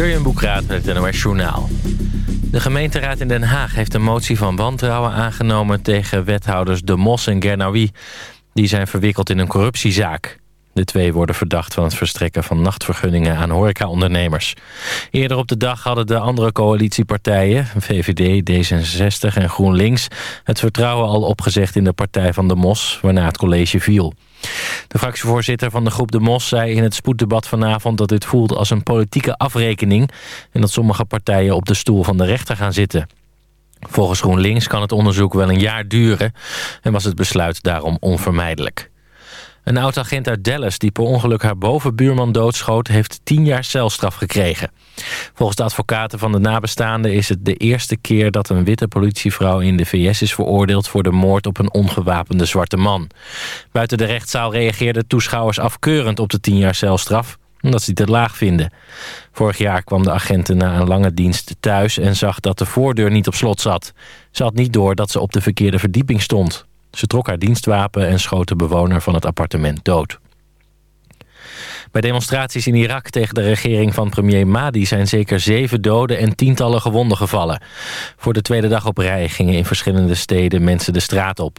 Jurjen Boekraat met het NOS Journaal. De gemeenteraad in Den Haag heeft een motie van wantrouwen aangenomen... tegen wethouders De Mos en Gernawi. Die zijn verwikkeld in een corruptiezaak. De twee worden verdacht van het verstrekken van nachtvergunningen aan horecaondernemers. Eerder op de dag hadden de andere coalitiepartijen, VVD, D66 en GroenLinks... het vertrouwen al opgezegd in de partij van De Mos, waarna het college viel. De fractievoorzitter van de groep De Mos zei in het spoeddebat vanavond... dat dit voelt als een politieke afrekening... en dat sommige partijen op de stoel van de rechter gaan zitten. Volgens GroenLinks kan het onderzoek wel een jaar duren... en was het besluit daarom onvermijdelijk. Een oud-agent uit Dallas die per ongeluk haar bovenbuurman doodschoot... heeft tien jaar celstraf gekregen. Volgens de advocaten van de nabestaanden is het de eerste keer... dat een witte politievrouw in de VS is veroordeeld... voor de moord op een ongewapende zwarte man. Buiten de rechtszaal reageerden toeschouwers afkeurend op de tien jaar celstraf omdat ze het te laag vinden. Vorig jaar kwam de agenten na een lange dienst thuis... en zag dat de voordeur niet op slot zat. Ze had niet door dat ze op de verkeerde verdieping stond. Ze trok haar dienstwapen en schoot de bewoner van het appartement dood. Bij demonstraties in Irak tegen de regering van premier Mahdi... zijn zeker zeven doden en tientallen gewonden gevallen. Voor de tweede dag op rij gingen in verschillende steden mensen de straat op.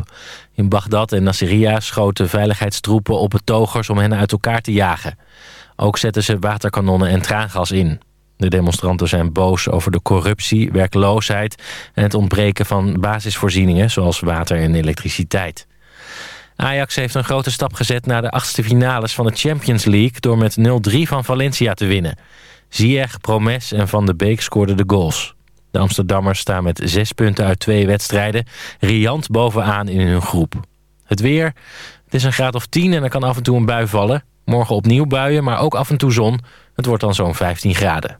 In Bagdad en Nasiriyah schoten veiligheidstroepen op betogers... om hen uit elkaar te jagen. Ook zetten ze waterkanonnen en traangas in. De demonstranten zijn boos over de corruptie, werkloosheid... en het ontbreken van basisvoorzieningen zoals water en elektriciteit. Ajax heeft een grote stap gezet naar de achtste finales van de Champions League... door met 0-3 van Valencia te winnen. Ziyech, Promes en Van de Beek scoorden de goals. De Amsterdammers staan met zes punten uit twee wedstrijden... riant bovenaan in hun groep. Het weer, het is een graad of 10 en er kan af en toe een bui vallen. Morgen opnieuw buien, maar ook af en toe zon. Het wordt dan zo'n 15 graden.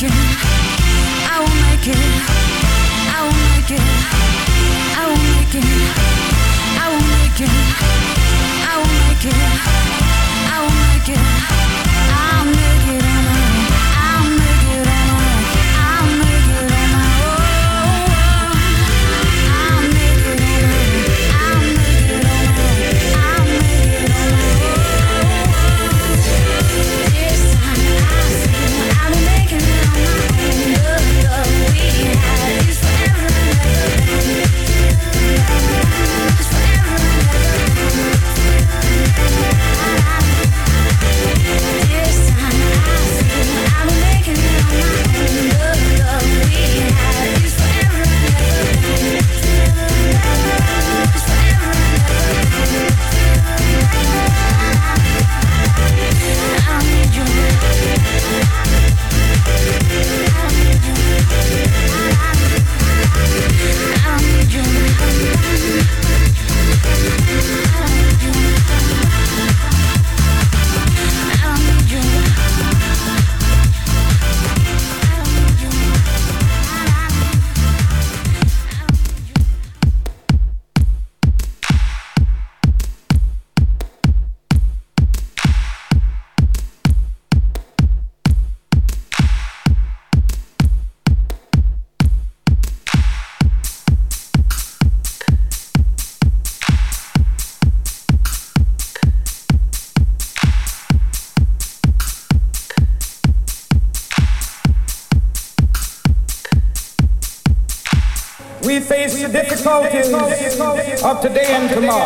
I will make it.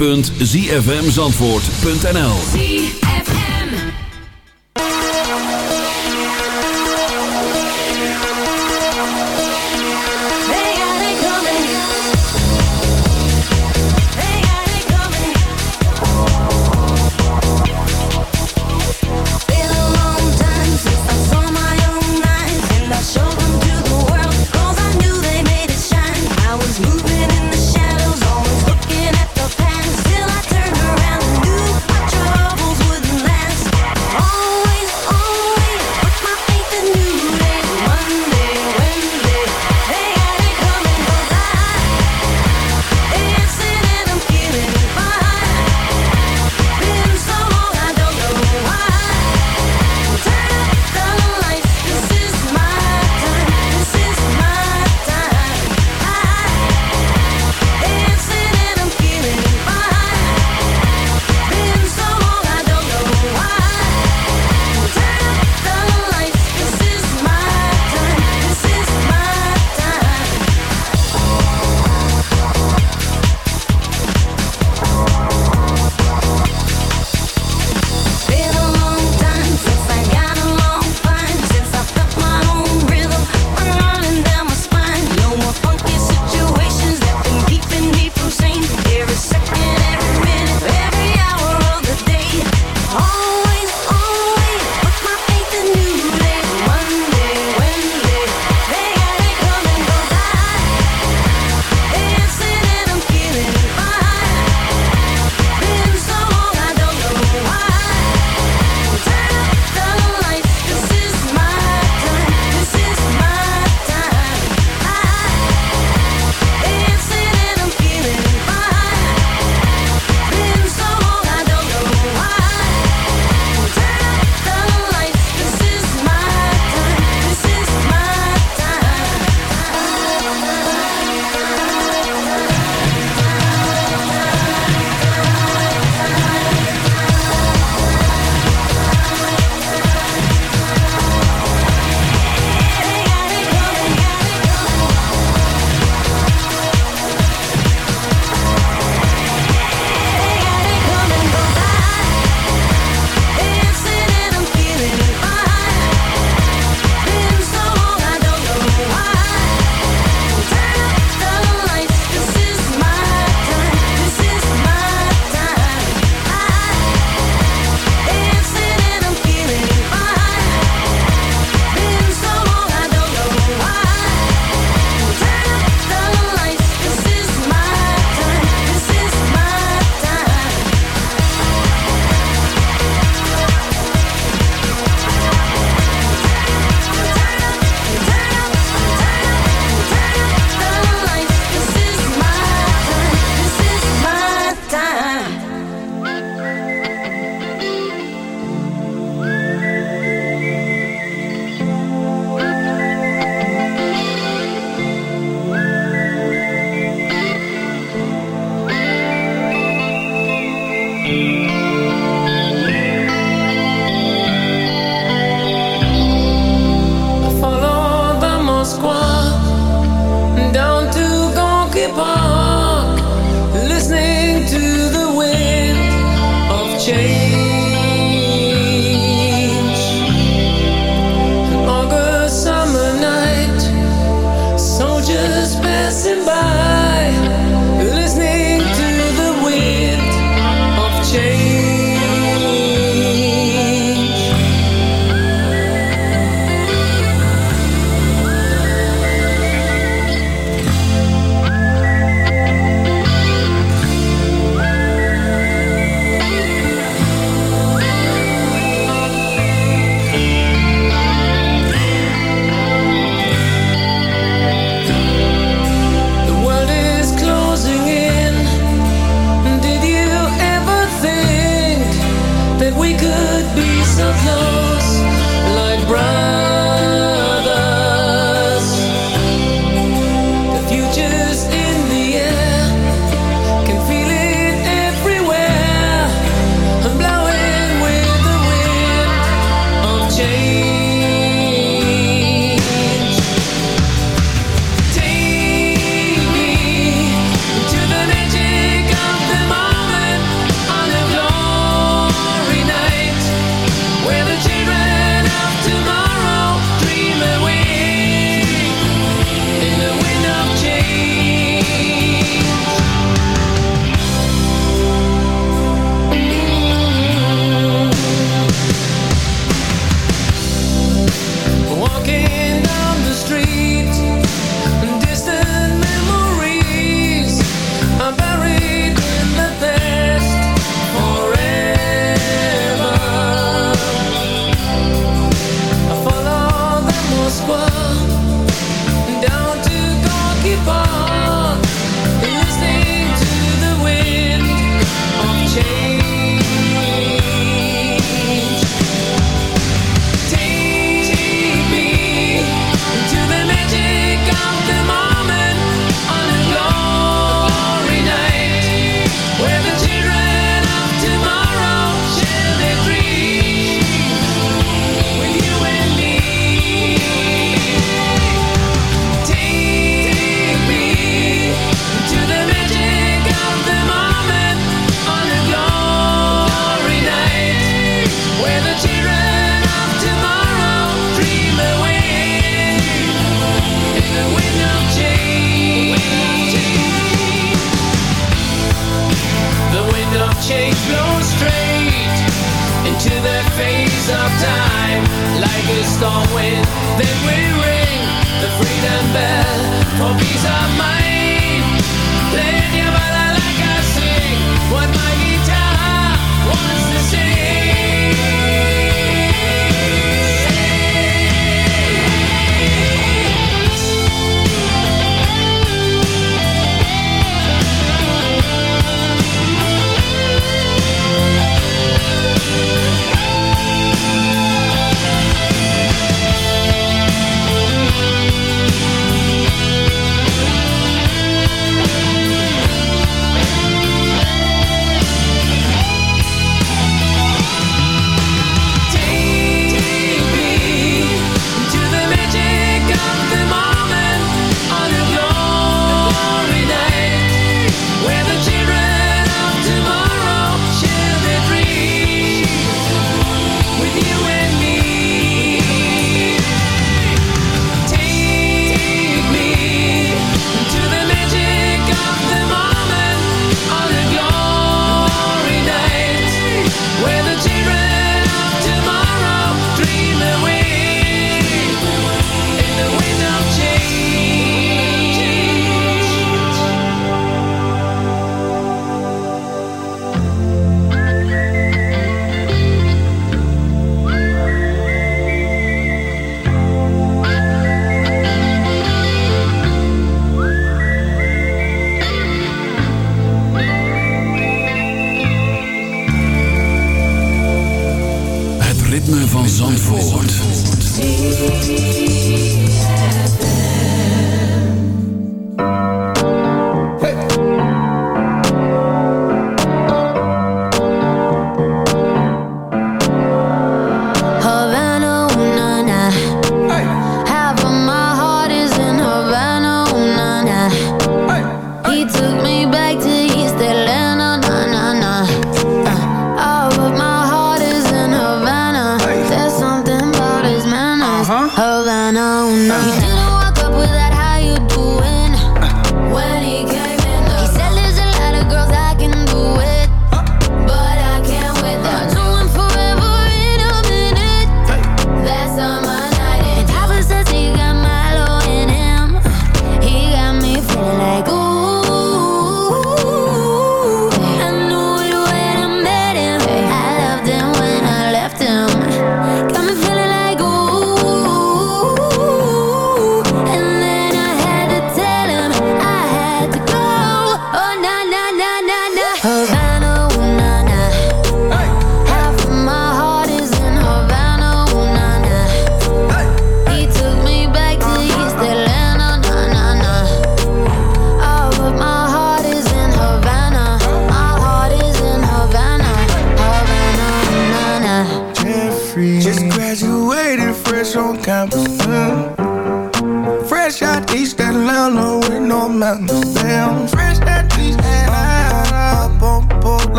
www.zfmzandvoort.nl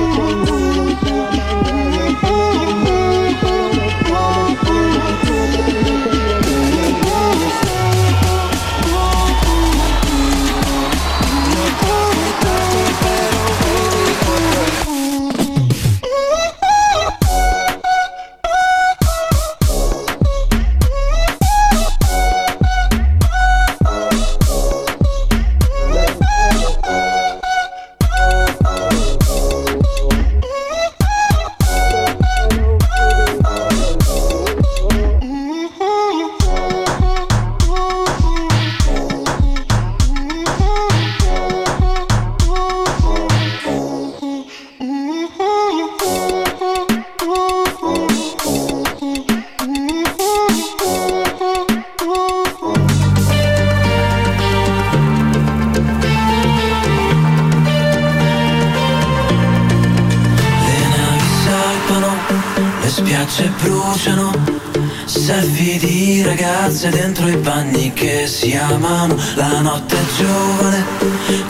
Ooh. Si amano, la notte giovane,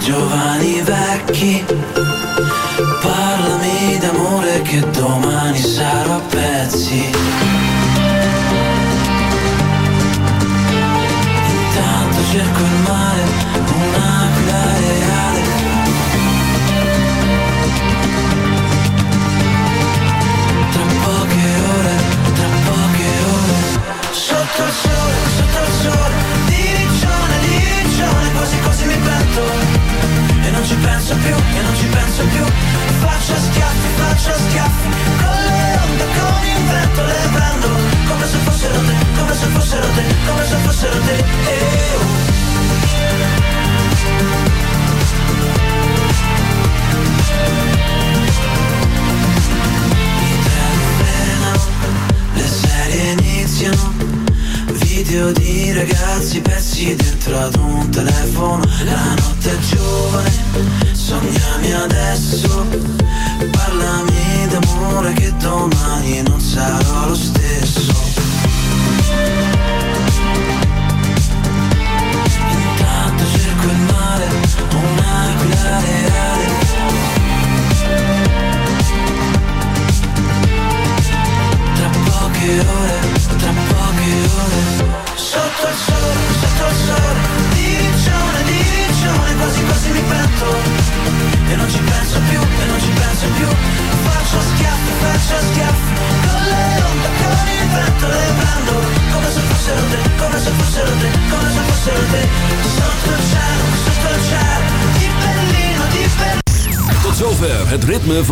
giovani vecchi, parlami d'amore che domani sarò a pezzi.